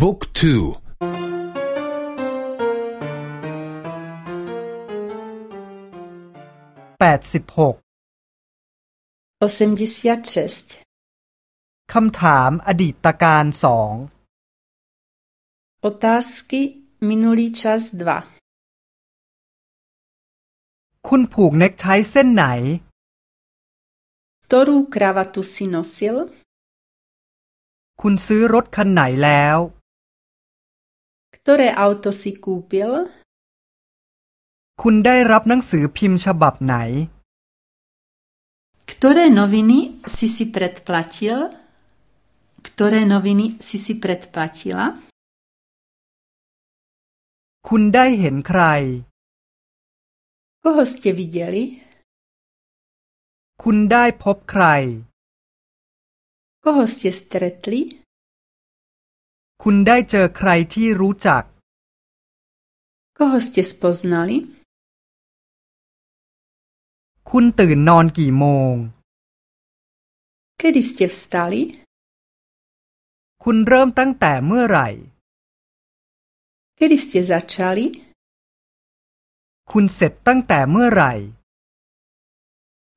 บุ๊กทูแปดสิบหกคำถามอดีตการสอง Otázky minulý čas 2คุณผูกเน็กไทเส้นไหน Ktorú kravatu si nosil? คุณซื้อรถคันไหนแล้ว Ktoré auto si kúpil? คุณได้รับหนังสือพิมพ์ฉบับไหน Ktoré noviny si si predplatil? Ktoré noviny si si predplatila? คุณได้เห็นใคร Koho ste videli? คุณได้พบใคร Koho ste stretli? คุณได้เจอใครที่รู้จัก Koho ste spoznali? คุณตื่นนอนกี่โมง Kedy ste vstali? คุณเริ่มตั้งแต่เมื่อไหร่ Kedy ste začali? คุณเสร็จตั้งแต่เมื่อไหร่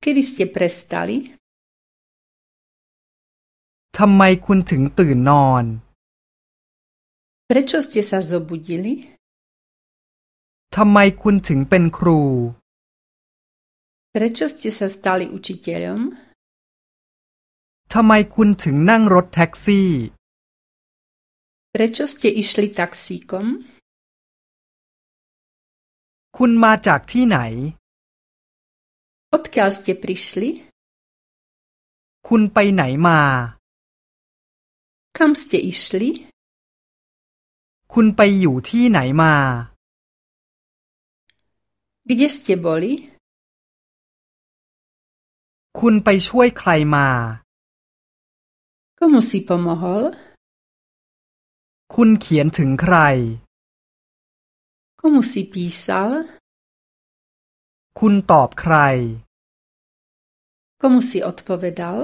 Kedy ste prestali? ทำไมคุณถึงตื่นนอน Prečo ste sa zobudili? ทำไมคุณถึงเป็นครู Prečo ste sa stali učiteľom? ทำไมคุณถึงนั่งรถแท็กซี่ Prečo ste išli taxíkom? คุณมาจากที่ไหน Odkiaľ ste prišli? คุณไปไหนมา Kam ste išli? คุณไปอยู่ที่ไหนมา Kde ste boli? คุณไปช่วยใครมา Komu si pomohol? คุณเขียนถึงใคร Komu si písal? คุณตอบใคร Komu si odpovedal?